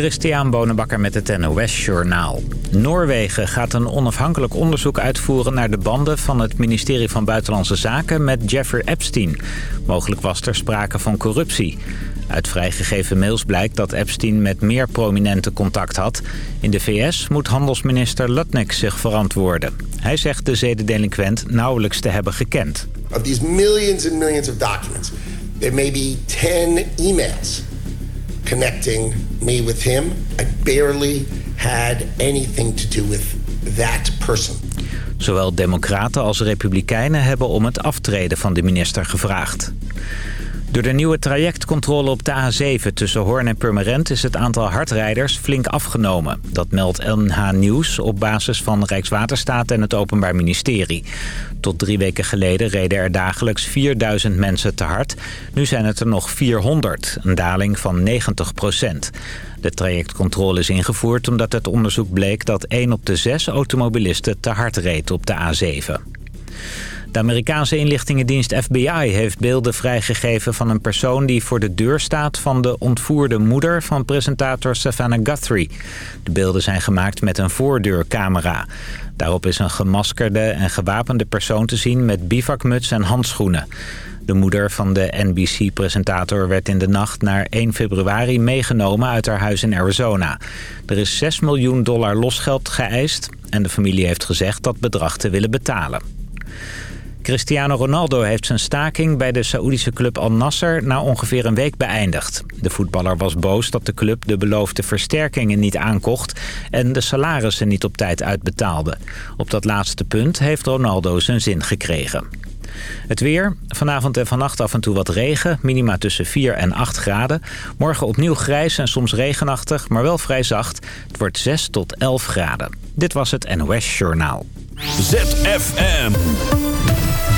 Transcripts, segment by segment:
Christian Bonenbakker met het NOS Journaal. Noorwegen gaat een onafhankelijk onderzoek uitvoeren naar de banden van het ministerie van Buitenlandse Zaken met Jeffrey Epstein. Mogelijk was er sprake van corruptie. Uit vrijgegeven mails blijkt dat Epstein met meer prominente contact had. In de VS moet handelsminister Lutnick zich verantwoorden. Hij zegt de zedendelinquent nauwelijks te hebben gekend. Of these millions and millions of documents, there may be 10 emails connecting me with him. I barely had anything to do with that person. Zowel democraten als republikeinen hebben om het aftreden van de minister gevraagd. Door de nieuwe trajectcontrole op de A7 tussen Hoorn en Purmerend... is het aantal hardrijders flink afgenomen. Dat meldt NH Nieuws op basis van Rijkswaterstaat en het Openbaar Ministerie. Tot drie weken geleden reden er dagelijks 4000 mensen te hard. Nu zijn het er nog 400, een daling van 90 procent. De trajectcontrole is ingevoerd omdat het onderzoek bleek... dat 1 op de 6 automobilisten te hard reed op de A7. De Amerikaanse inlichtingendienst FBI heeft beelden vrijgegeven van een persoon die voor de deur staat van de ontvoerde moeder van presentator Savannah Guthrie. De beelden zijn gemaakt met een voordeurcamera. Daarop is een gemaskerde en gewapende persoon te zien met bivakmuts en handschoenen. De moeder van de NBC-presentator werd in de nacht naar 1 februari meegenomen uit haar huis in Arizona. Er is 6 miljoen dollar losgeld geëist en de familie heeft gezegd dat bedrag te willen betalen. Cristiano Ronaldo heeft zijn staking bij de Saoedische club Al Nasser na ongeveer een week beëindigd. De voetballer was boos dat de club de beloofde versterkingen niet aankocht en de salarissen niet op tijd uitbetaalde. Op dat laatste punt heeft Ronaldo zijn zin gekregen. Het weer. Vanavond en vannacht af en toe wat regen. Minima tussen 4 en 8 graden. Morgen opnieuw grijs en soms regenachtig, maar wel vrij zacht. Het wordt 6 tot 11 graden. Dit was het NOS Journaal. ZFM.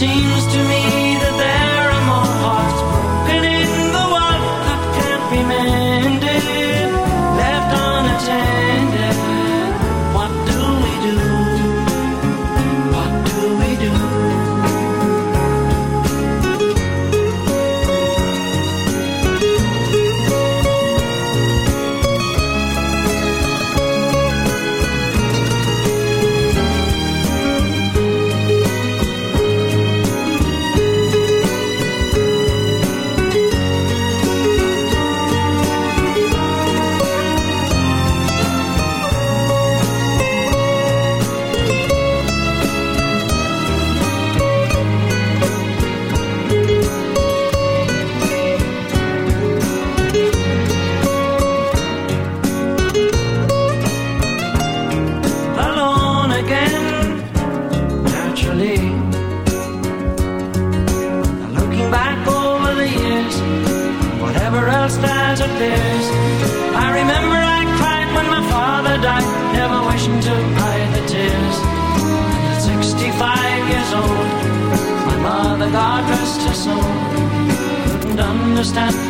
seems to me understand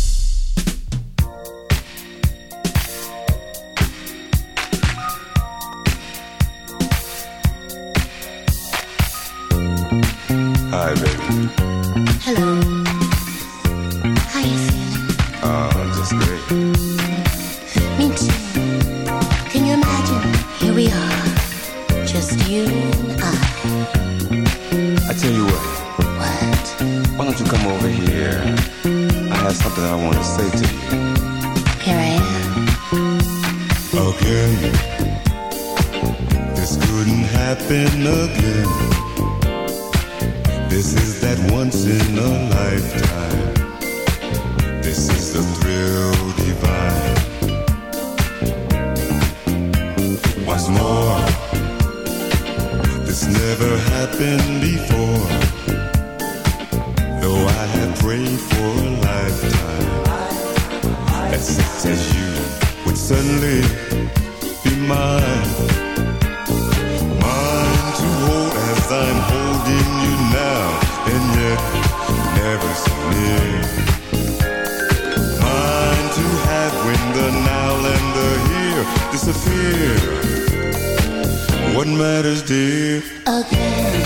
what matters dear? Again.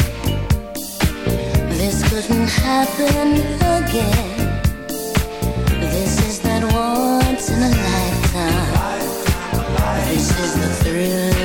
This couldn't happen again. This is that once in a lifetime. This is the thrill.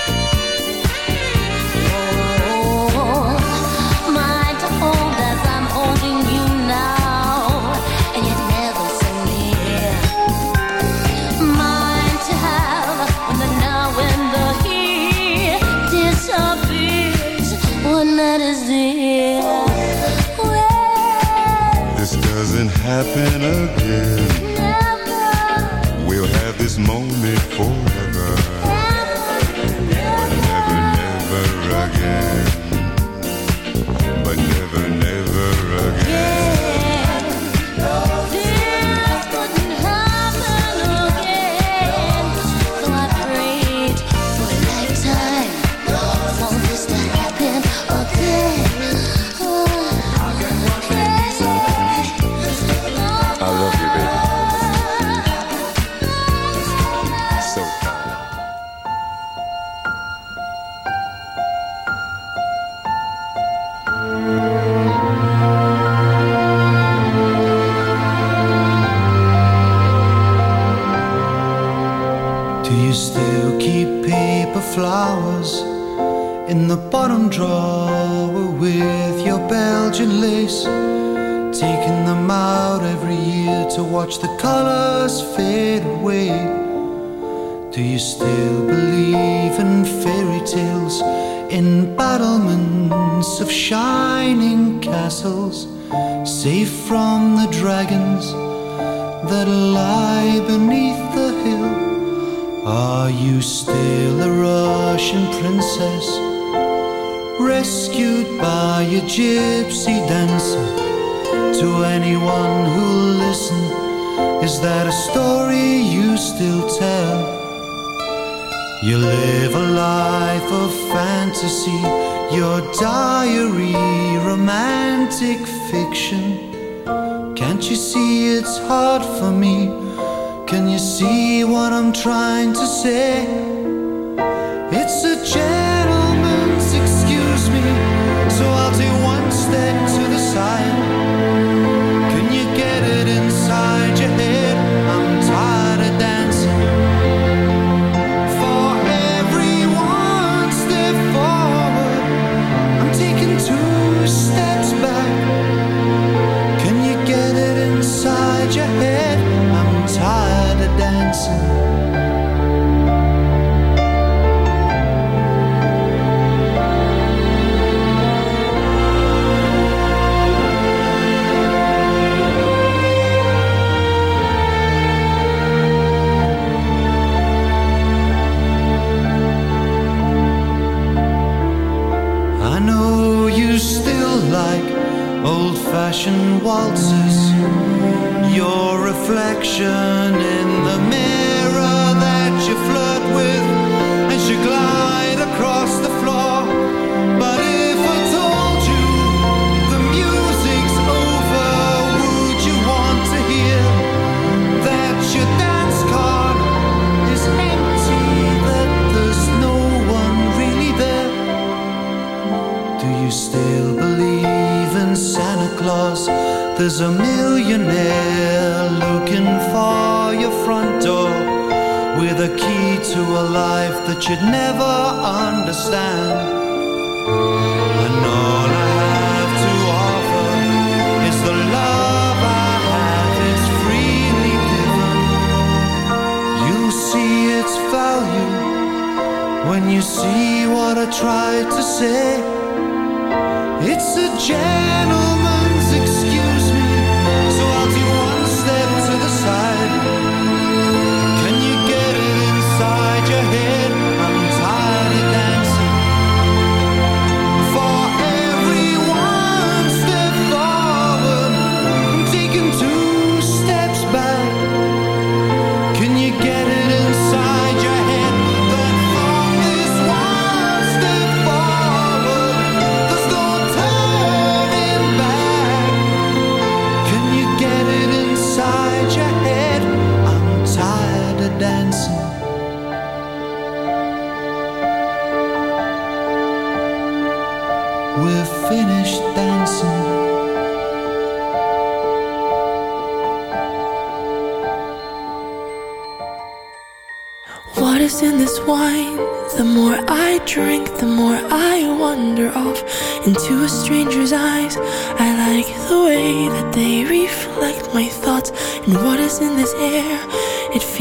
happen again. Never. We'll have this moment forever. Never, never, but never, never again.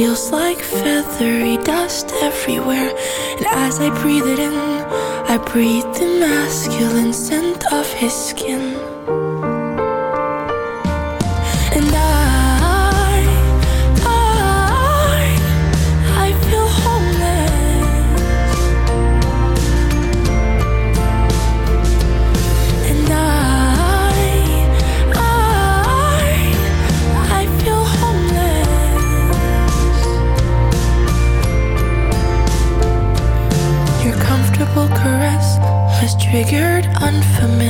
feels like feathery dust everywhere. And as I breathe it in, I breathe the masculine scent of his skin. Triggered unfamiliar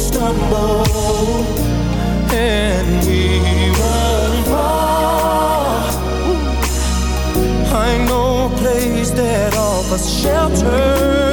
Stumble and we won't fall. I know a place that offers shelter.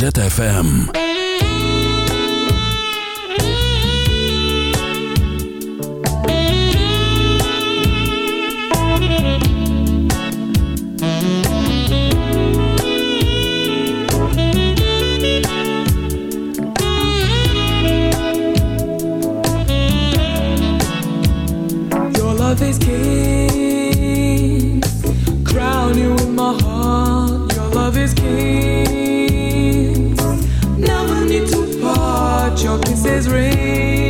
ZFM. Your love is key. your kisses ring.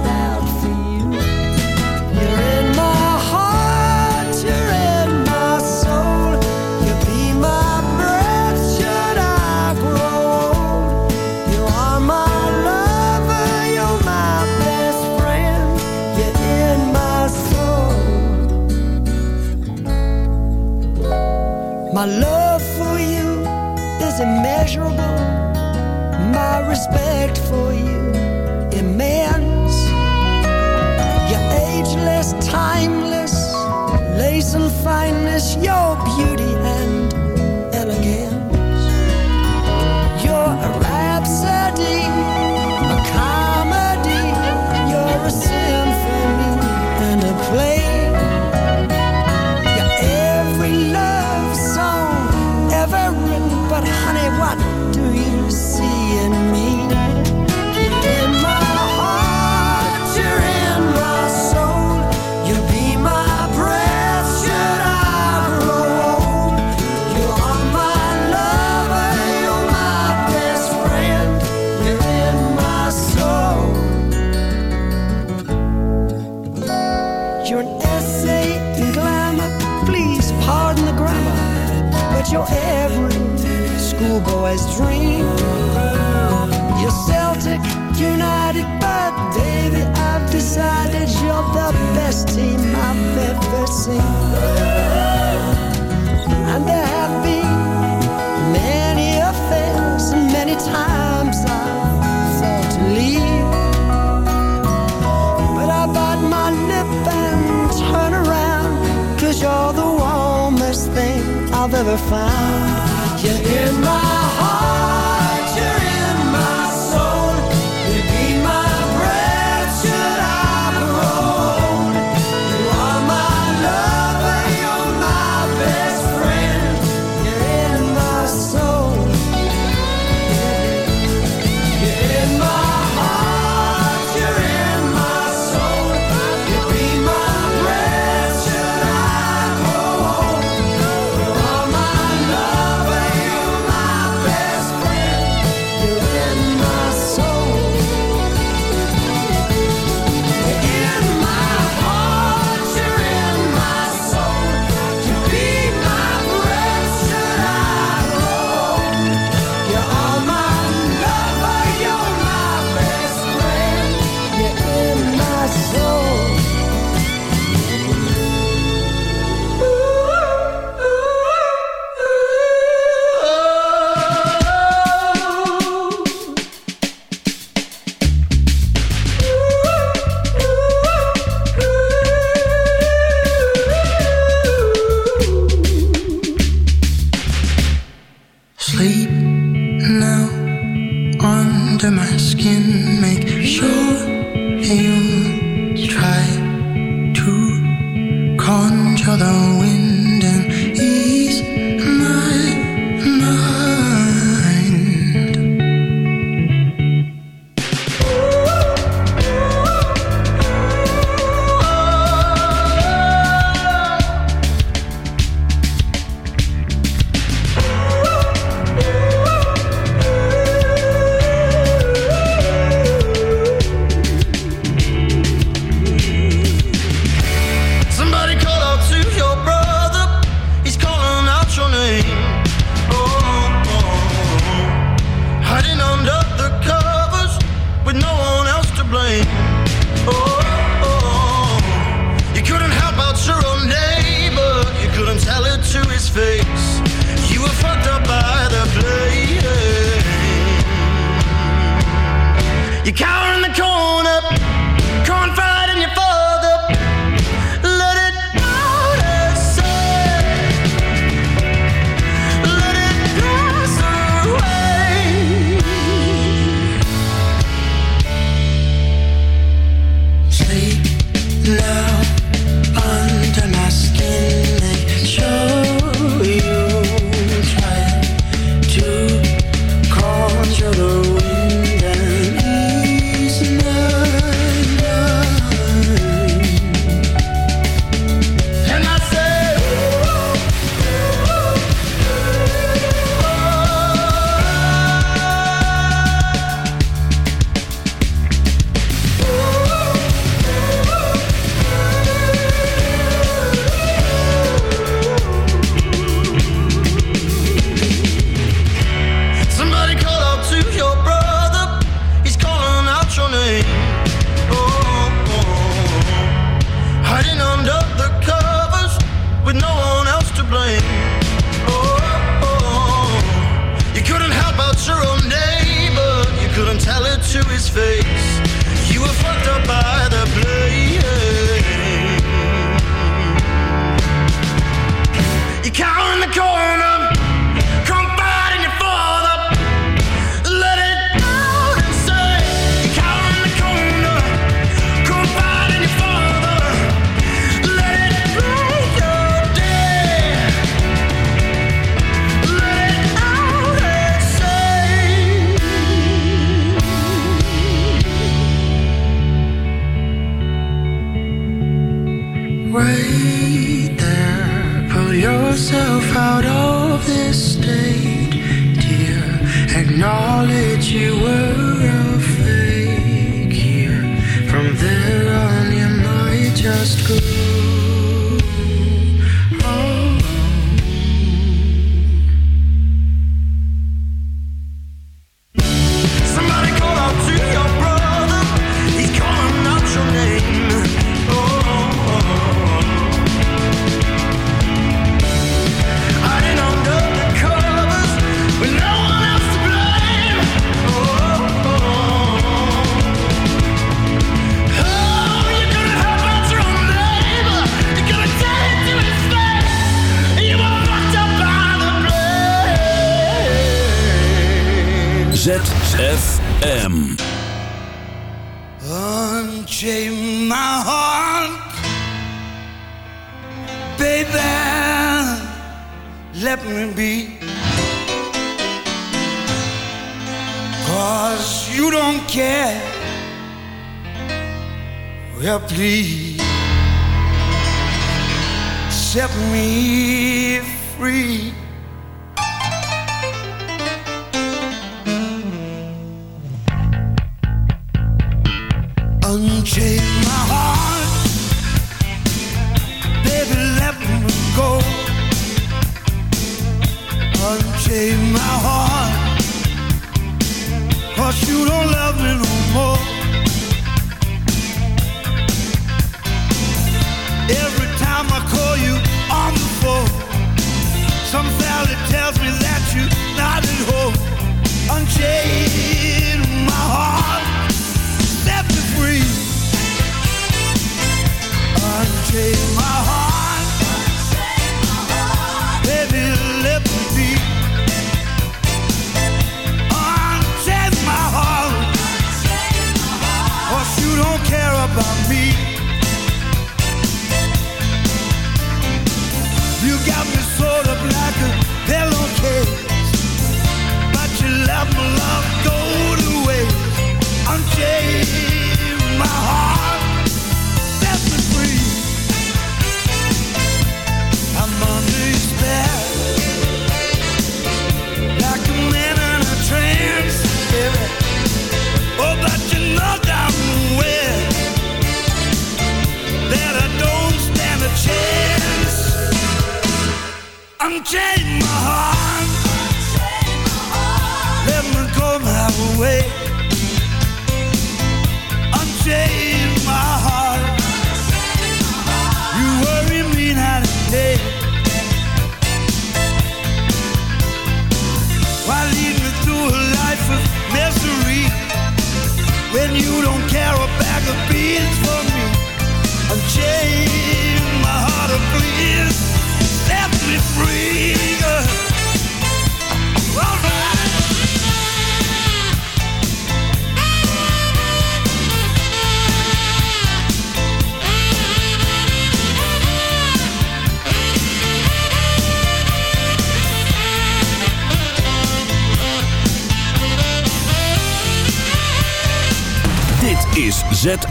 respect for you immense. You're ageless, timeless, lace and fineness, you're beautiful. ever found. You're in my